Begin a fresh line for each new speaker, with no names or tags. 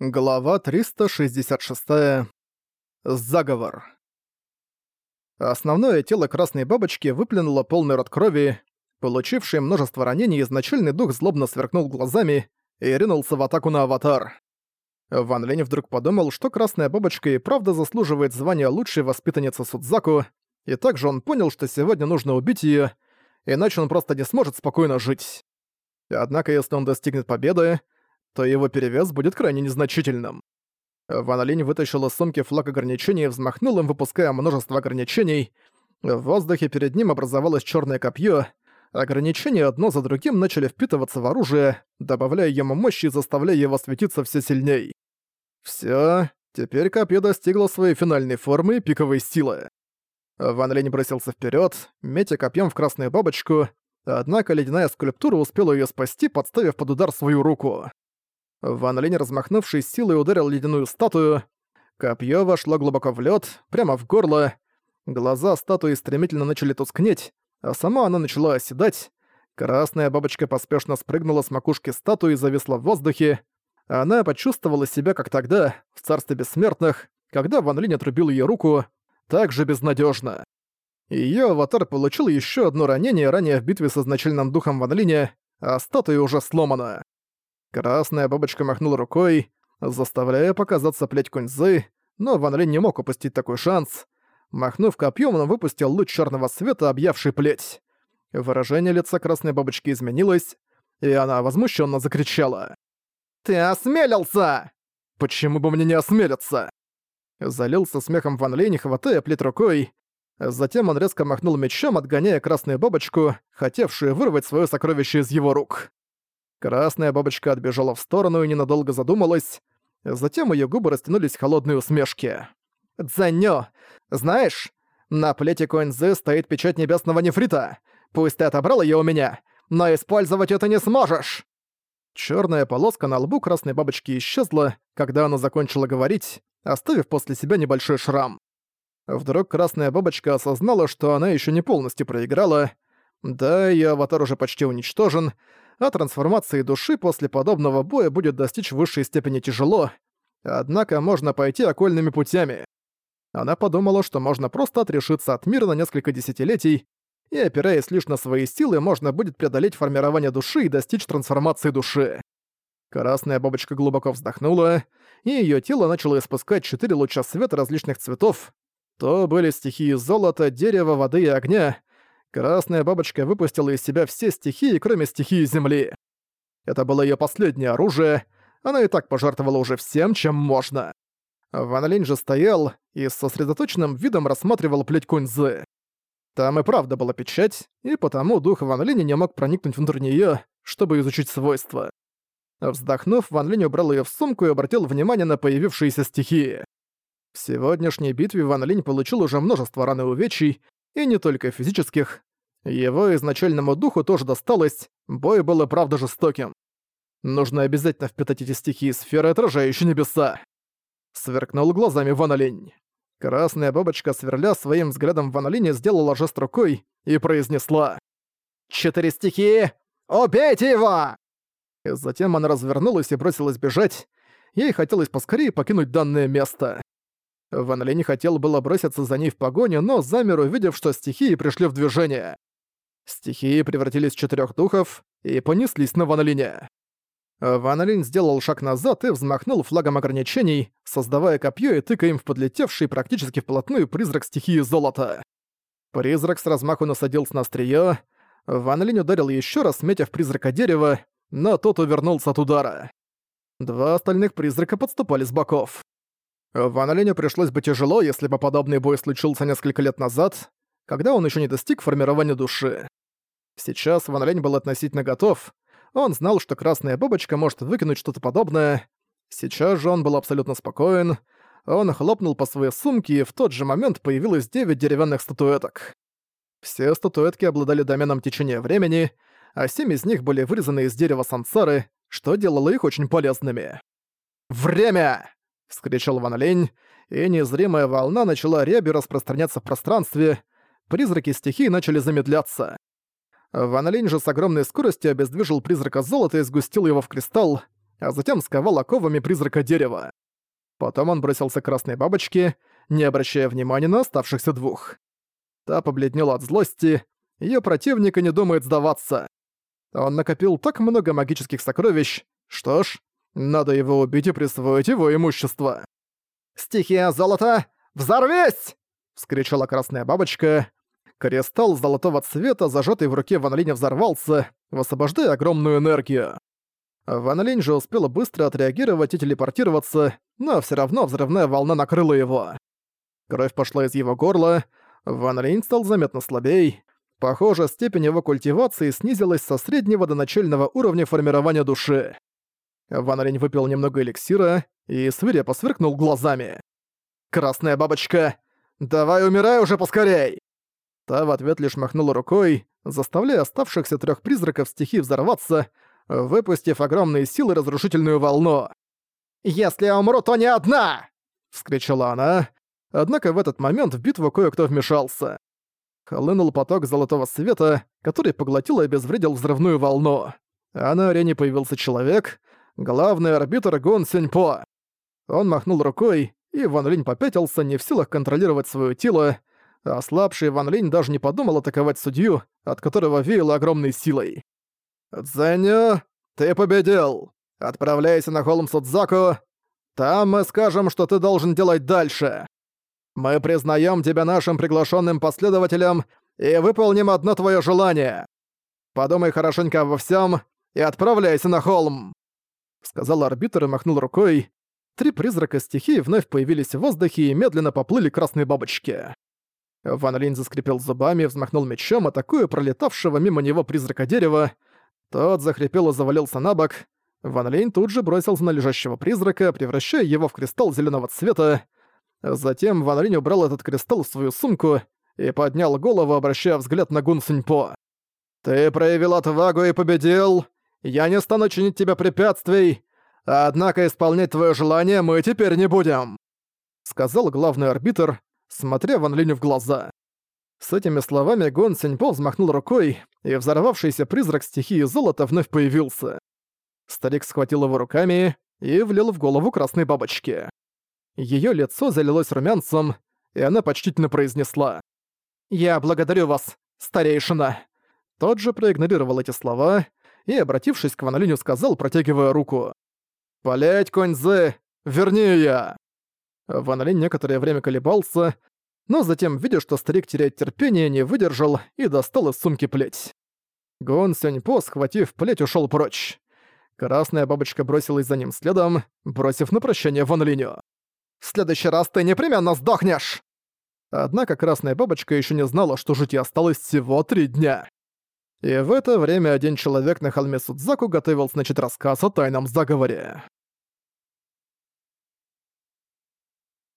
Глава 366. Заговор. Основное тело красной бабочки выплюнуло полный рот крови. Получивший множество ранений, изначальный дух злобно сверкнул глазами и ринулся в атаку на аватар. Ван Лень вдруг подумал, что красная бабочка и правда заслуживает звания лучшей воспитанницы Судзаку, и также он понял, что сегодня нужно убить её, иначе он просто не сможет спокойно жить. Однако если он достигнет победы, то его перевес будет крайне незначительным. Ван Линь вытащил из сумки флаг ограничений и взмахнул им, выпуская множество ограничений. В воздухе перед ним образовалось черное копье. Ограничения одно за другим начали впитываться в оружие, добавляя ему мощи и заставляя его светиться все сильней. Все, теперь копье достигло своей финальной формы и пиковой силы. Ван Линь бросился вперед, метя копьем в красную бабочку, однако ледяная скульптура успела ее спасти, подставив под удар свою руку. Ван Линь, размахнувшись силой, ударил ледяную статую. Копье вошло глубоко в лед, прямо в горло. Глаза статуи стремительно начали тускнеть, а сама она начала оседать. Красная бабочка поспешно спрыгнула с макушки статуи и зависла в воздухе. Она почувствовала себя как тогда, в царстве бессмертных, когда Ван Линь отрубил ей руку, так же безнадежно. Ее аватар получил еще одно ранение ранее в битве с изначальным духом Ван Линя, а статуя уже сломана. Красная бабочка махнула рукой, заставляя показаться плеть куньзы, но Ван Линь не мог упустить такой шанс. Махнув копьем, он выпустил луч черного света, объявший плеть. Выражение лица красной бабочки изменилось, и она возмущенно закричала. «Ты осмелился!» «Почему бы мне не осмелиться?» Залился смехом Ван Линь, хватая плеть рукой. Затем он резко махнул мечом, отгоняя красную бабочку, хотевшую вырвать свое сокровище из его рук. Красная бабочка отбежала в сторону и ненадолго задумалась. Затем ее губы растянулись в холодные усмешки. «Дзанё! Знаешь, на плете Куэнзы стоит печать небесного нефрита. Пусть ты отобрал ее у меня, но использовать это не сможешь!» Черная полоска на лбу красной бабочки исчезла, когда она закончила говорить, оставив после себя небольшой шрам. Вдруг красная бабочка осознала, что она еще не полностью проиграла. Да, ее аватар уже почти уничтожен, а трансформации души после подобного боя будет достичь высшей степени тяжело, однако можно пойти окольными путями. Она подумала, что можно просто отрешиться от мира на несколько десятилетий, и, опираясь лишь на свои силы, можно будет преодолеть формирование души и достичь трансформации души. Красная бабочка глубоко вздохнула, и её тело начало испускать четыре луча света различных цветов. То были стихии золота, дерева, воды и огня, Красная бабочка выпустила из себя все стихии, кроме стихии Земли. Это было её последнее оружие, она и так пожертвовала уже всем, чем можно. Ван Линь же стоял и с сосредоточенным видом рассматривал плеть куньзы. Там и правда была печать, и потому дух Ван Линя не мог проникнуть внутрь неё, чтобы изучить свойства. Вздохнув, Ван Линь убрал её в сумку и обратил внимание на появившиеся стихии. В сегодняшней битве Ван Линь получил уже множество ран и увечий, и не только физических. Его изначальному духу тоже досталось, бой был и правда жестоким. Нужно обязательно впитать эти стихии сферы, отражающие небеса. Сверкнул глазами Ван Красная бабочка, сверля своим взглядом Ван сделала жест рукой и произнесла «Четыре стихии! Убейте его!» и Затем она развернулась и бросилась бежать. Ей хотелось поскорее покинуть данное место. Ван хотел было броситься за ней в погоню, но замер, увидев, что стихии пришли в движение. Стихии превратились в четырёх духов и понеслись на Ван Линя. Ван Линь сделал шаг назад и взмахнул флагом ограничений, создавая копье и тыкая им в подлетевший практически вплотную призрак стихии золота. Призрак с размаху насадился на остриё. Ван Линь ударил ещё раз, метя в призрака дерева, но тот увернулся от удара. Два остальных призрака подступали с боков. Ван пришлось бы тяжело, если бы подобный бой случился несколько лет назад, когда он еще не достиг формирования души. Сейчас Ван Линь был относительно готов, он знал, что Красная Бабочка может выкинуть что-то подобное. Сейчас же он был абсолютно спокоен, он хлопнул по своей сумке, и в тот же момент появилось девять деревянных статуэток. Все статуэтки обладали доменом течения времени, а семь из них были вырезаны из дерева сансары, что делало их очень полезными. «Время!» — вскричал Ван Лень, и незримая волна начала рябью распространяться в пространстве, призраки стихий начали замедляться. Ван Лень же с огромной скоростью обездвижил призрака золота и сгустил его в кристалл, а затем сковал оковами призрака дерева. Потом он бросился к красной бабочке, не обращая внимания на оставшихся двух. Та побледнела от злости, её противник не думает сдаваться. Он накопил так много магических сокровищ, что ж, надо его убить и присвоить его имущество. «Стихия золота, взорвись!» — вскричала красная бабочка. Кристалл золотого цвета, зажатый в руке Ван Линя, взорвался, высвобождая огромную энергию. Ван Линь же успел быстро отреагировать и телепортироваться, но всё равно взрывная волна накрыла его. Кровь пошла из его горла, Ван Линь стал заметно слабей. Похоже, степень его культивации снизилась со среднего до начального уровня формирования души. Ван Линь выпил немного эликсира и свирепо сверкнул глазами. «Красная бабочка! Давай умирай уже поскорей!» Та в ответ лишь махнула рукой, заставляя оставшихся трех призраков стихий взорваться, выпустив огромные силы разрушительную волну. «Если я умру, то не одна!» — вскричала она. Однако в этот момент в битву кое-кто вмешался. Хлынул поток золотого света, который поглотил и обезвредил взрывную волну. А на арене появился человек, главный арбитр Гон Синьпо. Он махнул рукой, и Ван Линь попятился, не в силах контролировать свое тело, а слабший Ван Линь даже не подумал атаковать судью, от которого веяло огромной силой. «Дзэню, ты победил! Отправляйся на холм Судзаку. Там мы скажем, что ты должен делать дальше. Мы признаем тебя нашим приглашенным последователем и выполним одно твое желание. Подумай хорошенько обо всем и отправляйся на холм!» Сказал арбитр и махнул рукой. Три призрака стихии вновь появились в воздухе и медленно поплыли красные бабочки. Ван Линь заскрипел зубами, взмахнул мечом, атакуя пролетавшего мимо него призрака дерева. Тот захрипел и завалился на бок. Ван Линь тут же бросился на лежащего призрака, превращая его в кристалл зеленого цвета. Затем Ван Линь убрал этот кристалл в свою сумку и поднял голову, обращая взгляд на Гун Синьпо. «Ты проявил отвагу и победил. Я не стану чинить тебе препятствий. Однако исполнять твое желание мы теперь не будем», — сказал главный арбитр, смотря Ван Линю в глаза. С этими словами Гон Синьпо взмахнул рукой, и взорвавшийся призрак стихии золота вновь появился. Старик схватил его руками и влил в голову красной бабочки. Её лицо залилось румянцем, и она почтительно произнесла. «Я благодарю вас, старейшина!» Тот же проигнорировал эти слова и, обратившись к Ван Линю, сказал, протягивая руку. «Палять, коньзы! Верни я!» Ван Линь некоторое время колебался, но затем, видя, что старик теряет терпение, не выдержал и достал из сумки плеть. Гон Сяньпо, схватив плеть, ушел прочь. Красная бабочка бросилась за ним следом, бросив на прощание Ван Линю. «В следующий раз ты непременно сдохнешь!» Однако красная бабочка еще не знала, что жить ей осталось всего три дня. И в это время один человек на холме Судзаку готовился начать рассказ о тайном заговоре.